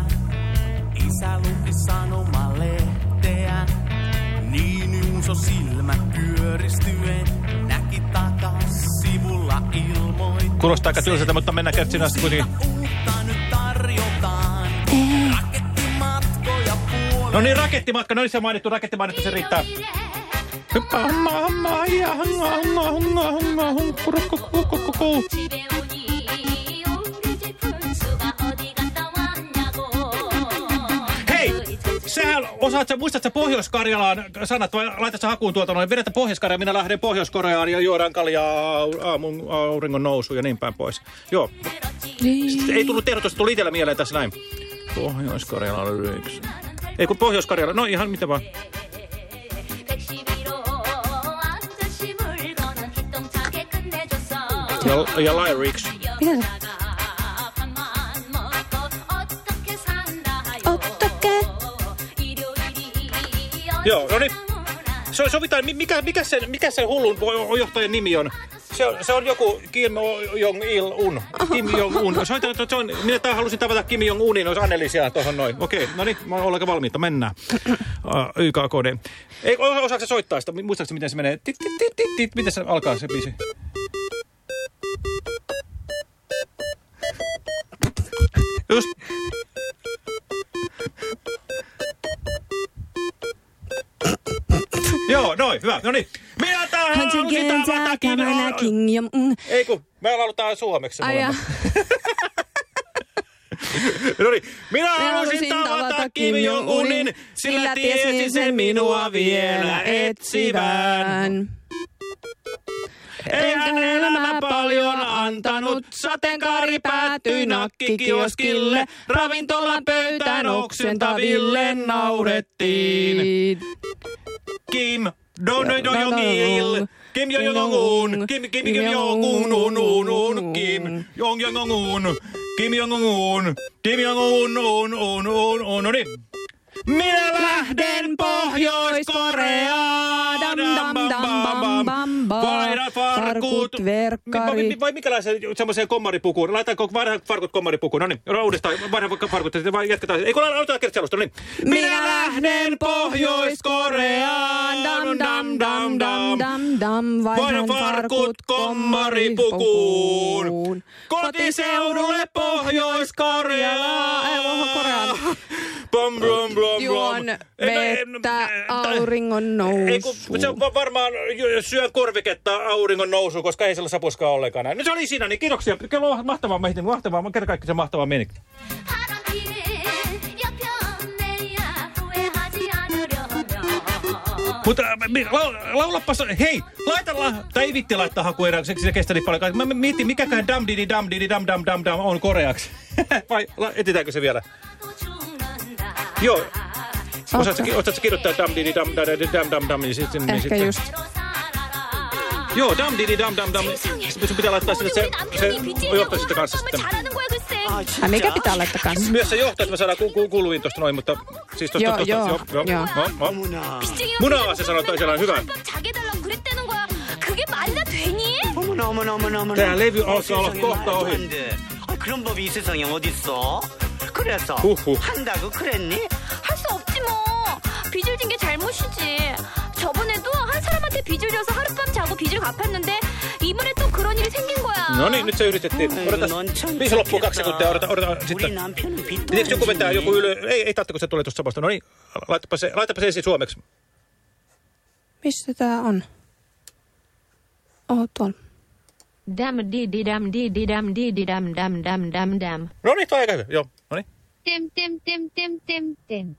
Isä luki sanomalehteä. Niin Juuso silmä pyöristyen näki takas sivulla ilmoitti. Kuulostaa aika tylsältä, mutta mennään kertsin asti kuitenkin. No niin, rakettimatka. No niin, se mainittu. Rakettimatka, se riittää. Hei! Sehän, osaat sä, muistat sä Pohjois-Karjalaan sanat, vai laitat sä hakuun tuolta noin, vedetään pohjois minä lähden Pohjois-Koreaan ja juodaan kaljaa aamun auringon nousu ja niin päin pois. Joo. Ei tullut tiedotusta, tuli itsellä mieleen tässä näin. Pohjois-Karjala oli yksi. Ei kun Pohjois-Karjala, no ihan mitä vaan. Ja, ja lyrics. Mitä se? Ottake. Joo, no niin. So, sovitaan, mi- mikä, mikä, sen, mikä sen hullun johtajan nimi on? Se on, se on joku Kim Jong-il-un. Kim Jong-un. Soitan, se on, minä halusin tavata Kim Jong-unin, olisi Anneli siellä tuohon noin. Okei, no niin, mä olen valmiita, mennään. Uh, YKKD. Ei, osaako se soittaa sitä? Muistaakseni, miten se menee? Tit, tit, tit, tit. Miten se alkaa se biisi? Hyvä. No niin. Minä tavata Kim Jong-un. Ei kun, me lauletaan suomeksi. Molemmat. No niin. Minä halusin tavata Kim Jong-unin, sillä tiesin sen minua vielä etsivän. Ei hän elämä paljon antanut, sateenkaari päättyi nakkikioskille, ravintolan pöytään oksentaville naurettiin. Kim Do Do Do Jong Il Kim Jong Jong Un Kim Kim Kim Jong Un Un Un Kim Jong Jong Un Kim Jong Un Kim Jong Un Un Un Un Un No niin. Minä lähden Pohjois-Koreaan. Dam, dam, dam, bam, bam, bam. Vaihdan farkut. Farkut, verkkari. Vai, vai mikälaisen semmoiseen kommaripukuun? Laitaanko vaihdan farkut kommaripukuun? No niin, uudestaan. Vaihdan farkut. sitten vaan Jatketaan. Ei kun aloitetaan kertaa alusta. No niin. Minä lähden Pohjois-Koreaan. Dam, dam, dam, dam, dam, dam. Vaihdan farkut kommaripukuun. Kotiseudulle Pohjois-Koreaan. Ei, Pohjois-Koreaan. Blom, blom, blom, Juon vettä auringon Ei, kun se on va- varmaan syön korviketta auringon nousu, koska ei sillä sapuskaa ollenkaan näin. No se oli siinä, niin kiitoksia. Kello on mahtavaa mahtavaa, kerta kaikki se mahtavaa meininki. Mutta äh, lau, laulapas, hei, laita, la, tai ei vitti laittaa hakuerää, se, kestää niin paljon. Mä mietin, mikäköhän dam didi dam didi dam dam dam dam on koreaksi. Vai la, etitäänkö se vielä? Joo. Osaatko, osaatko kirjoittaa dam didi dam dam dam dam dam, niin sitten... Niin Ehkä sitten. just. Joo, dam didi dam dam dam. Sitten sun pitää laittaa sinne se, se johtaa sitten kanssa sitten. Ai mikä pitää laittaa kanssa? Myös se johtaa, että me saadaan ku, ku, kuuluviin tosta noin, mutta siis tosta, Joo, tosta, joo, joo, joo, joo. joo. Munaa se sanoo toisella hyvä. 자게달라고 그랬다는 거야. 그게 말이나 되니? 어머나 어머나 어머나 어머나 Tää levy alkaa 이 olla 세상에 kohta 말도 ohi. 안 돼. 아, 그런 법이 이 세상에 어딨어? 그래서 후후. 한다고 그랬니? 할 수 없지 뭐. 빚을 진 게 잘못이지. 저번에도 한 사람한테 빚을 져서 하룻밤 자고 빚을 갚았는데 이번에 또 그런 일이 생긴 거야. No niin, nyt se yritettiin. Odotas. Biisi loppuu kaksi sekuntia, odota, odota sitten. Pitäisikö joku vetää joku ylö? Ei, ei tarvitse, kun se tulee tuosta samasta. No niin, laitapa se, laitapa se ensin suomeksi. Missä tää on? Oho, tuolla. Dam di di dam di di dam di di dam dam dam dam dam. No niin, toi aika hyvä. Joo, no niin. Tem tem tem tem tem tem.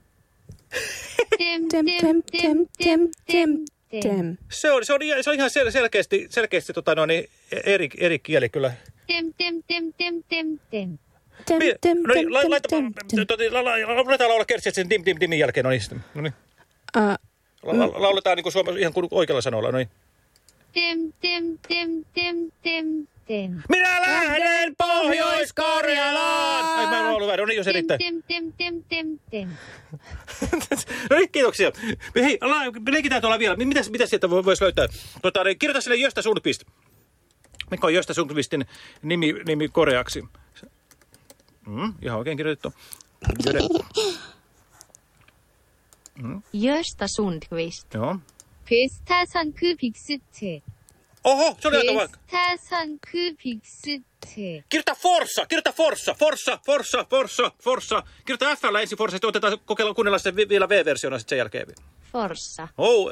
Tem Tem, tem, tem, tem, tem, tem. Se on, se on, se on ihan sel, selkeästi, selkeästi tota, no niin, eri, eri kieli kyllä. Tem tem tem tem tem tem. Tem, Mi- tem, no niin, tem, la- tem, laita, tem, tem. tota, la- la- ruvetaan laulaa kertsiä sen dim dim dimin jälkeen. No niin, no niin. La- Lauletaan niin kuin Suomessa ihan kuin oikealla sanoilla. No niin. Tem tem tem tem tem tem. Minä lähden Pohjois-Karjalaan! Ai mä en ollut väärin, no niin jos erittäin. Tem, tem, tem, tem, tem. No niin, kiitoksia. Hei, la- leikitään tuolla vielä. Mitäs, mitäs sieltä vo- voisi löytää? Tota, niin kirjoita sille Jöstä Sundqvist. Mikä on Jöstä Sundqvistin nimi, nimi koreaksi? Mm, ihan oikein kirjoitettu. Jöde. Mm, Gösta Sundqvist. joo. 베스타 선크 빅스트. Oho, se oli aika vaikka. 베스타 선크 빅스트. Kirjoita Forssa, kirjoita Forssa, Forssa, Forssa, Forssa, Forssa. Kirjoita FL ensin Forssa, sitten otetaan kokeilla kuunnella se vi- vielä V-versiona sitten sen jälkeen. Forssa. Oh,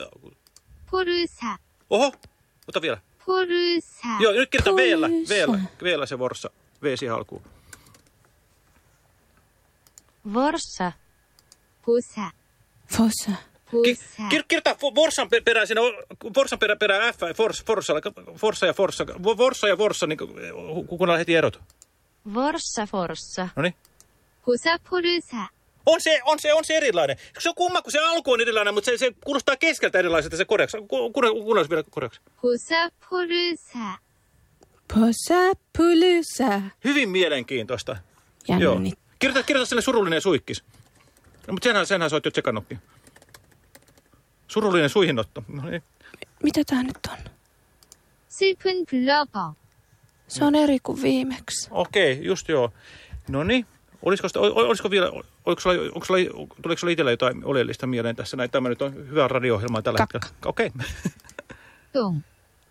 포르사. oho, ota vielä. 포르사. Joo, nyt kirjoita V-llä, Forssa. V-llä, V-llä se Forssa. V siihen alkuun. Vorsa. 보사. Kir, kirjoita Forsan perä siinä, Forsan perä, perä F, Forsa, Forsa, Forsa ja Forsa, Forsa ja Forsa, niin eh, kun on heti erot. Forsa, Forsa. No niin. Kusa, On se, on, se, on se erilainen. Se on kumma, kun se alku on erilainen, mutta se, se kuulostaa keskeltä erilaiselta se koreaksi. Kuunnellaan vielä koreaksi. Kusa, Purusa. Posa, Purusa. Hyvin mielenkiintoista. Jännittää. Joo. Kirjoita, kirjoita sinne surullinen suikkis. No, mutta senhän, senhän soit jo tsekannutkin. Surullinen suihinotto. No niin. Mitä tää nyt on? 슬픈 블러거. Se on eri kuin viimeksi. Okei, just joo. No niin. Olisiko, sitä- ol- olisiko vielä, oliko sulla, onko sulla, tuliko sulla itsellä jotain oleellista mieleen tässä näin? Tämä nyt on hyvä radio-ohjelma tällä hetkellä. Okei. 똥.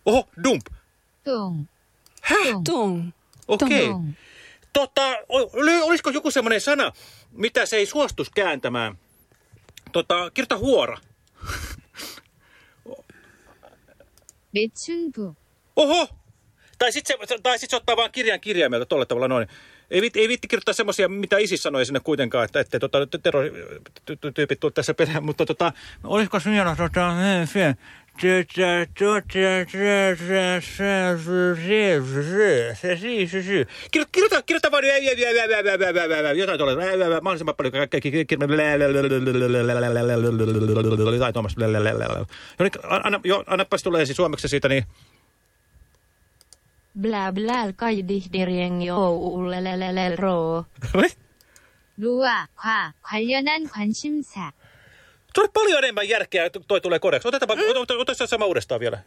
Oho, dump. 똥. Häh? Tung. Okei. 똥. Tota, ol- oli- olisiko joku semmoinen sana, mitä se ei suostus kääntämään? Tota, kirjoita huora. Betsubu. Oho! Tai sitten se, tai sit se ottaa vaan kirjan kirjaimelta tuolla tavalla noin. Ei, ei vitti kirjoittaa semmoisia, mitä isi sanoi sinne kuitenkaan, että ettei tota, terroristityypit tule tässä perään, mutta tota, olisiko sinä tota, eh, Kirjoita, kirjoita vaan jotain tuolla, mahdollisimman paljon jotain tuommoista. Anna, jo, annapas tulee ensin suomeksi siitä, niin Bla bla kaidihdirien joulelelelel ro. 루아, 과, 관련한 관심사. Se oli paljon enemmän järkeä, että toi tulee koreaksi. Otetaanpa, ota, ota, ota se sama uudestaan vielä.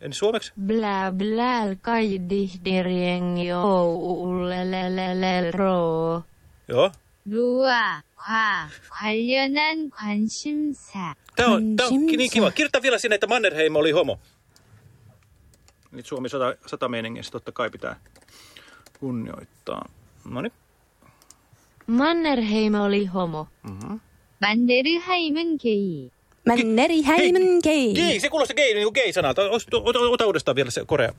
En suomeksi. Bla bla kaidihdirien joulelelelel ro. Joo. 루아, 과, 관련한 관심사. Tämä on, tää on niin kiva. Kirjoita vielä sinne, että Mannerheim oli homo. Nyt Suomi sata, sata meiningissä totta kai pitää kunnioittaa. No niin. Mannerheim oli homo. Mm-hmm. 만네르하임은 게이. Mannerheimen gay. Gay, se kuulosti gay, niin kuin gay-sanalta. Ota, ota, ota uudestaan vielä se korea.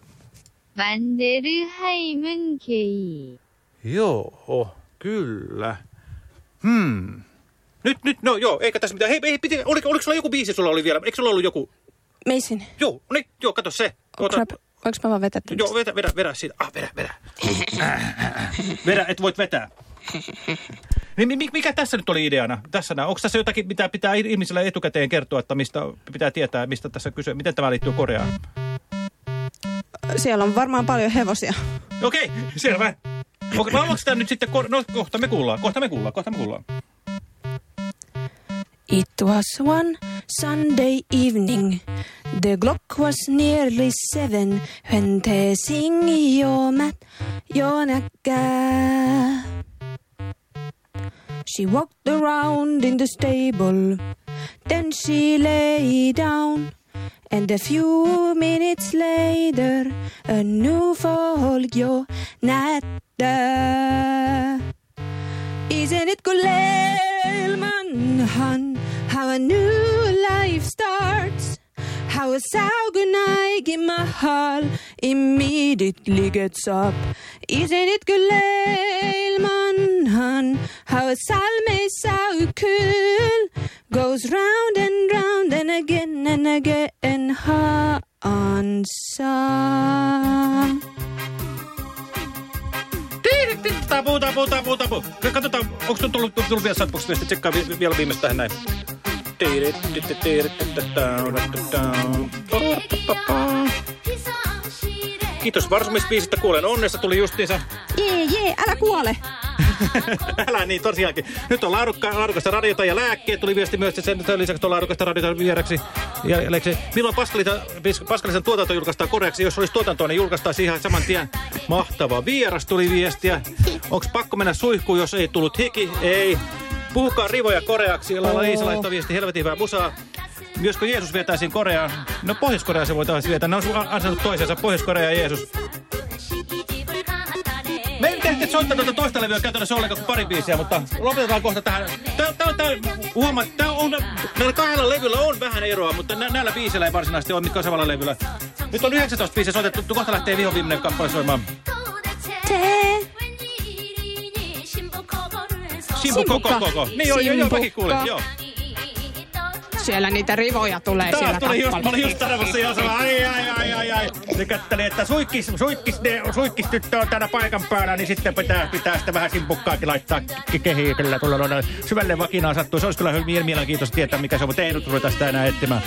만네르하임은 게이. Joo, kyllä. Hmm. Nyt, nyt, no joo, eikä tässä mitään. Hei, ei, piti, oliko, oliko sulla joku biisi sulla oli vielä? Eikö sulla ollut joku? Meisin. Joo, niin, joo, kato se. Oh, crap. Voinko mä vaan vetää tämän? Joo, vedä, vedä, vedä siitä. Ah, vedä, vedä. vedä, et voit vetää. Niin, mi- mikä tässä nyt oli ideana? Tässä nää. Onko tässä jotakin, mitä pitää ihmisille etukäteen kertoa, että mistä pitää tietää, mistä tässä kyse, miten tämä liittyy Koreaan? Siellä on varmaan paljon hevosia. Okei, selvä. Okei, laulaanko sitä nyt sitten, no kohta me kuullaan, kohta me kuullaan, kohta me kuullaan. It was one Sunday evening. The clock was nearly seven when they sing Yomat Yonaka. She walked around in the stable. Then she lay down. And a few minutes later, a new folio nätte. Isn't it good, Lelman? How a new. Saugunai mahal immediately gets up. Isn't it good, Lelman? How salme saukul goes round and round and again and again. Hansa. Tapu, tapu, tapu, tapu. Katsotaan, onko tullut, tullut, vielä sitten tsekkaa vi- vielä viimeistä tähän näin. Kiitos varsomisbiisistä, kuulen onnesta, tuli justiinsa. Jee, jee, älä kuole. Älä niin, tosiaankin. Nyt on laadukka, laadukasta radiota ja lääkkeet. Tuli viesti myös, että sen lisäksi on laadukasta radiota vieraksi. Ja, milloin Paskalisen tuotanto julkaistaan koreaksi? Jos olisi tuotantoa, niin julkaistaan ihan saman tien. Mahtava vieras tuli viestiä. Onko pakko mennä suihkuun, jos ei tullut hiki? Ei. Puhukaa rivoja koreaksi. Lailla Liisa laittoi viesti helvetin hyvää musaa. Myös kun Jeesus vietäisiin Koreaan, no Pohjois-Koreaan se voitaisiin vietää. Ne on ansainnut toisensa, Pohjois-Korea ja Jeesus. Me ei tehty soittaa tuota toista levyä käytännössä ollenkaan kuin pari biisiä, mutta lopetetaan kohta tähän. Tää, tää, tää, huomaa, tää on, näillä kahdella levyllä on vähän eroa, mutta nä, näillä biisillä ei varsinaisesti ole, mitkä on samalla levyllä. Nyt on 19 biisiä soitettu, kohta lähtee viho viimeinen kappale soimaan. Simpu koko koko. Niin joo, joo, joo, mäkin kuulin, joo. Siellä niitä rivoja tulee Taas siellä tuli just, mä olin just tarvassa ja sanoa, ai ai ai ai ai. Se kätteli, että suikkis, suikkis, ne, suikkis tyttö on täällä paikan päällä, niin sitten pitää, pitää sitä vähän simpukkaakin laittaa ke- kehiin. Kyllä tulla noin syvälle vakinaan sattuu. Se olisi kyllä hyvin mielenkiintoista tietää, mikä se on, mutta ei nyt ruveta sitä enää etsimään.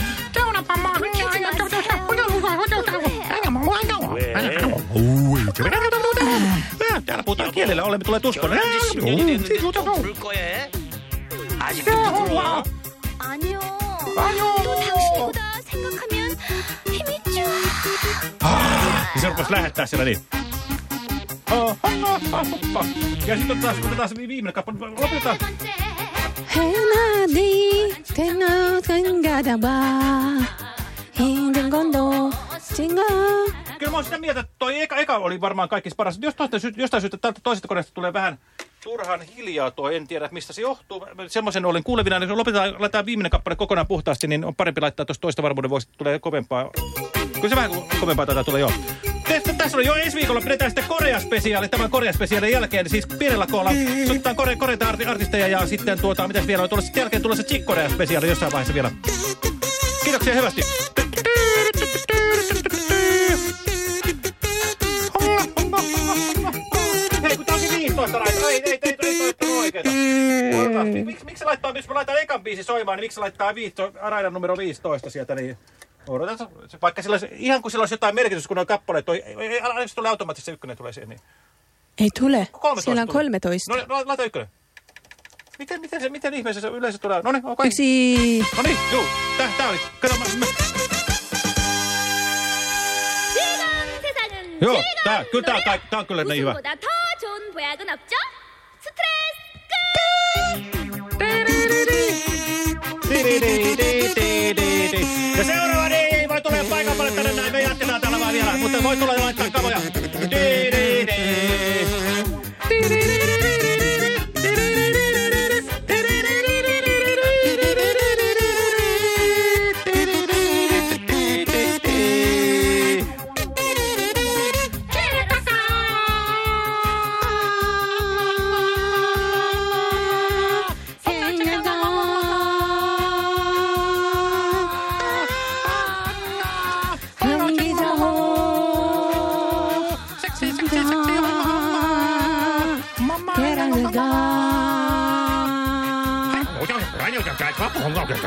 Täällä puhutaan kielellä, olemme tulee tuskon. 부를 거야. 아직도 부끄러워? 아니요. 또 당신보다 생각하면 힘이 쭉. Se rupesi lähettää siellä niin. Ja sitten taas, otetaan se viimeinen kappale. Lopetetaan. 해나니 tenga tenga ba 힘든 건도 진가 Kyllä mä oon sitä mieltä, että toi eka, eka oli varmaan kaikista paras. Jos jostain, sy jostain syystä tältä toisesta koneesta tulee vähän turhan hiljaa tuo, en tiedä mistä se johtuu. Semmoisen olin kuulevina, niin jos lopetetaan, laitetaan viimeinen kappale kokonaan puhtaasti, niin on parempi laittaa tuosta toista varmuuden vuoksi, tulee kovempaa. Kyllä se vähän kovempaa taitaa tulla, joo. Tässä, tässä on jo ensi viikolla pidetään sitten Korea-spesiaali, tämän Korea-spesiaalin jälkeen, siis pienellä koolla. Soitetaan kore, koreita arti, artisteja ja sitten tuota, mitäs vielä on tulossa, sitten jälkeen tulossa Chick Korea-spesiaali jossain vaiheessa vielä. Kiitoksia hyvästi. Tää 15 laittaa. Ei, ei, ei, ei, ei, ei Miksi, se laittaa, jos mä laitan ekan biisi soimaan, niin miksi laittaa 15, raidan numero 15 sieltä, niin... Odotetaan, se- vaikka sillä olisi, ihan kun sillä olisi jotain merkitystä, kun on kappaleet, ei, ei, ei, se tulee automaattisesti se ykkönen tulee siihen, niin... Ei tule. 13 Siellä on tuli. 13. No, no laita ykkönen. Miten, miten, se, miten ihmeessä se yleensä tulee? No niin, okei. Yksi. No niin, juu, tää, tää oli. Kato, mä, mä. Joo, tää, kyllä tää, kaik- tää on kyllä niin hyvä. 좋은 보약은 없죠? 스트레스 Ja seuraava niin, voi tulla paikan päälle tänne näin. Me jatketaan täällä vaan vielä, mutta voi tulla ja laittaa kavoja. 한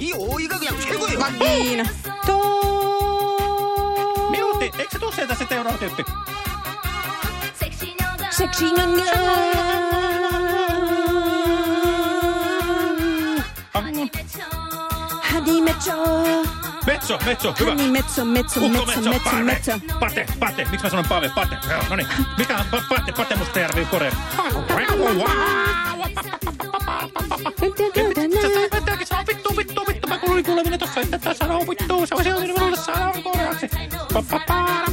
이 오이가 그냥 최고예요. 막이나 동. Eikö se tule sieltä se seuraava tyyppi? Seksi nanga. Hani metso. Metso, metso, hyvä. Hani metso, metso, metso, metso, metso, metso. Pate, pate. Miksi mä sanon pave? Pate. No niin. Mikä on pate? Pate Mustajärvi Kore. Mitä sä vittu, vittu, vittu. Mä kuulin kuuleminen tossa, että tässä on vittu. Se on siellä minulle saanut. Ba ba ba.